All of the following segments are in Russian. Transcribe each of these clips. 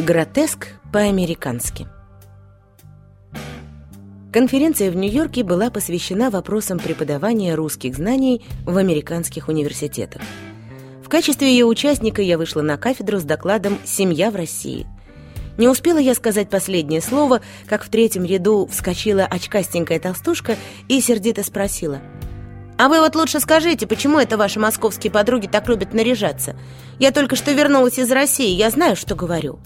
Гротеск по-американски. Конференция в Нью-Йорке была посвящена вопросам преподавания русских знаний в американских университетах. В качестве ее участника я вышла на кафедру с докладом «Семья в России». Не успела я сказать последнее слово, как в третьем ряду вскочила очкастенькая толстушка и сердито спросила – а вы вот лучше скажите, почему это ваши московские подруги так любят наряжаться? Я только что вернулась из России, я знаю, что говорю.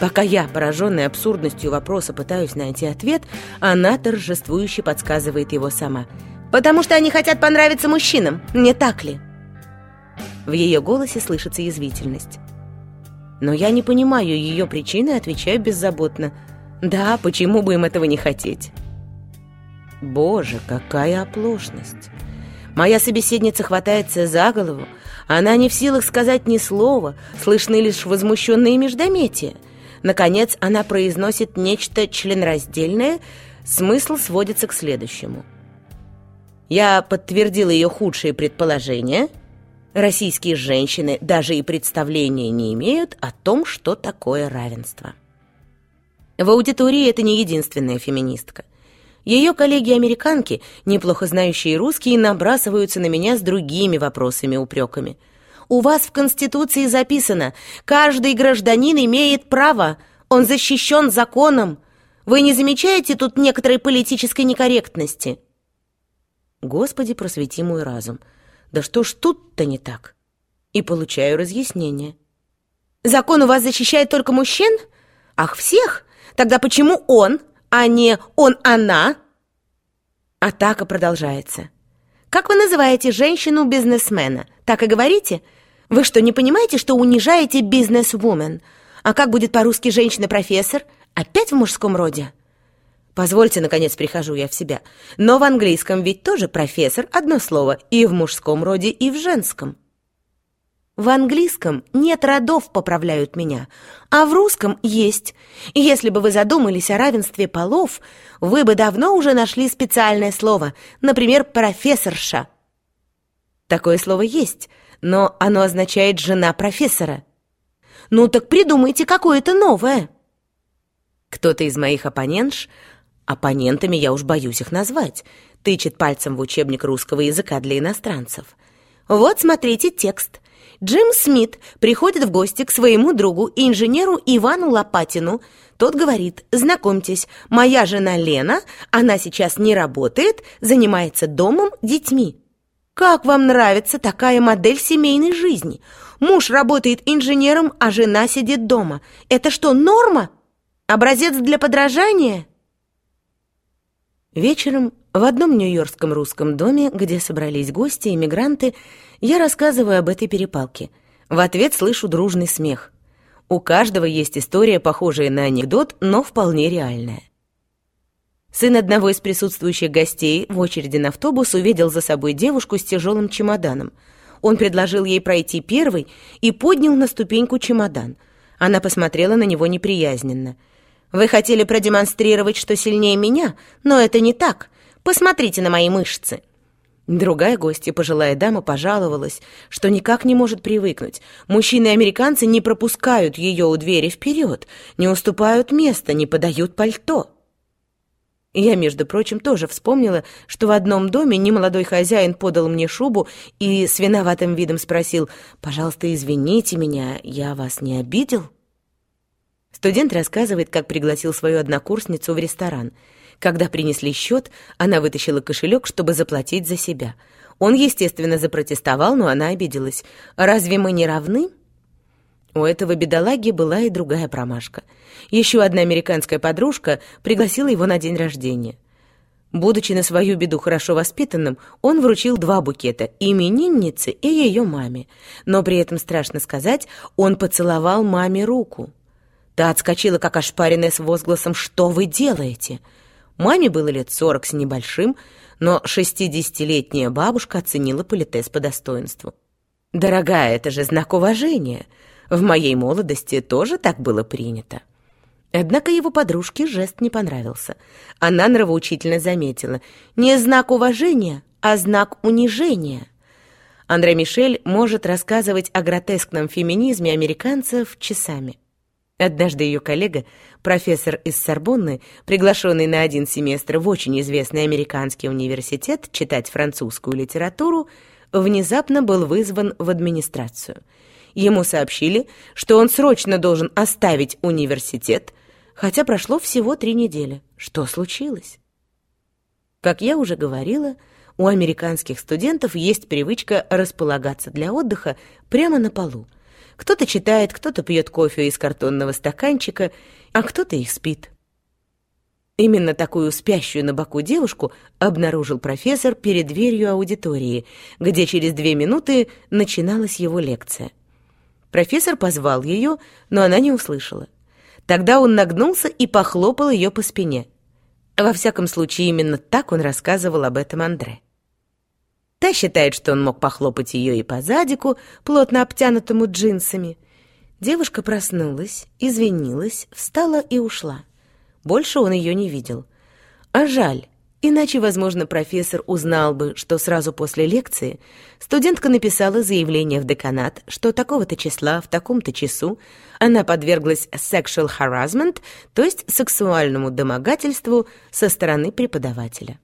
Пока я, пораженная абсурдностью вопроса, пытаюсь найти ответ, она торжествующе подсказывает его сама. «Потому что они хотят понравиться мужчинам, не так ли?» В ее голосе слышится язвительность. Но я не понимаю ее причины отвечаю беззаботно. «Да, почему бы им этого не хотеть?» Боже, какая оплошность! Моя собеседница хватается за голову. Она не в силах сказать ни слова, слышны лишь возмущенные междометия. Наконец, она произносит нечто членраздельное, смысл сводится к следующему. Я подтвердила ее худшие предположения. Российские женщины даже и представления не имеют о том, что такое равенство. В аудитории это не единственная феминистка. Ее коллеги-американки, неплохо знающие русский, набрасываются на меня с другими вопросами-упреками. «У вас в Конституции записано, каждый гражданин имеет право, он защищен законом. Вы не замечаете тут некоторой политической некорректности?» Господи, просвети мой разум. Да что ж тут-то не так? И получаю разъяснение. Закон у вас защищает только мужчин? Ах, всех? Тогда почему он а не он-она. Атака продолжается. Как вы называете женщину-бизнесмена? Так и говорите? Вы что, не понимаете, что унижаете бизнес-вумен? А как будет по-русски женщина-профессор? Опять в мужском роде? Позвольте, наконец, прихожу я в себя. Но в английском ведь тоже профессор одно слово и в мужском роде, и в женском. В английском нет родов, поправляют меня, а в русском есть. Если бы вы задумались о равенстве полов, вы бы давно уже нашли специальное слово, например, профессорша. Такое слово есть, но оно означает «жена профессора». Ну так придумайте какое-то новое. Кто-то из моих оппонентш, оппонентами я уж боюсь их назвать, тычет пальцем в учебник русского языка для иностранцев. Вот смотрите текст. Джим Смит приходит в гости к своему другу, инженеру Ивану Лопатину. Тот говорит, знакомьтесь, моя жена Лена, она сейчас не работает, занимается домом, детьми. Как вам нравится такая модель семейной жизни? Муж работает инженером, а жена сидит дома. Это что, норма? Образец для подражания? Вечером в одном нью-йоркском русском доме, где собрались гости и мигранты, я рассказываю об этой перепалке. В ответ слышу дружный смех. У каждого есть история, похожая на анекдот, но вполне реальная. Сын одного из присутствующих гостей в очереди на автобус увидел за собой девушку с тяжелым чемоданом. Он предложил ей пройти первой и поднял на ступеньку чемодан. Она посмотрела на него неприязненно. «Вы хотели продемонстрировать, что сильнее меня, но это не так. Посмотрите на мои мышцы!» Другая гостья, пожилая дама, пожаловалась, что никак не может привыкнуть. Мужчины-американцы не пропускают ее у двери вперед, не уступают места, не подают пальто. Я, между прочим, тоже вспомнила, что в одном доме немолодой хозяин подал мне шубу и с виноватым видом спросил «Пожалуйста, извините меня, я вас не обидел?» Студент рассказывает, как пригласил свою однокурсницу в ресторан – когда принесли счет, она вытащила кошелек, чтобы заплатить за себя. Он, естественно, запротестовал, но она обиделась. «Разве мы не равны?» У этого бедолаги была и другая промашка. Еще одна американская подружка пригласила его на день рождения. Будучи на свою беду хорошо воспитанным, он вручил два букета – имениннице и ее маме. Но при этом, страшно сказать, он поцеловал маме руку. Та отскочила, как ошпаренная, с возгласом «Что вы делаете?». Маме было лет сорок с небольшим, но шестидесятилетняя бабушка оценила политес по достоинству. «Дорогая, это же знак уважения. В моей молодости тоже так было принято». Однако его подружке жест не понравился. Она нравоучительно заметила. «Не знак уважения, а знак унижения». Андре Мишель может рассказывать о гротескном феминизме американцев часами. Однажды ее коллега, профессор из Сорбонны, приглашенный на один семестр в очень известный американский университет читать французскую литературу, внезапно был вызван в администрацию. Ему сообщили, что он срочно должен оставить университет, хотя прошло всего три недели. Что случилось? Как я уже говорила, у американских студентов есть привычка располагаться для отдыха прямо на полу. Кто-то читает, кто-то пьет кофе из картонного стаканчика, а кто-то их спит. Именно такую спящую на боку девушку обнаружил профессор перед дверью аудитории, где через две минуты начиналась его лекция. Профессор позвал ее, но она не услышала. Тогда он нагнулся и похлопал ее по спине. Во всяком случае, именно так он рассказывал об этом Андре. Та считает, что он мог похлопать ее и по задику, плотно обтянутому джинсами. Девушка проснулась, извинилась, встала и ушла. Больше он ее не видел. А жаль, иначе, возможно, профессор узнал бы, что сразу после лекции студентка написала заявление в деканат, что такого-то числа в таком-то часу она подверглась sexual harassment, то есть сексуальному домогательству со стороны преподавателя.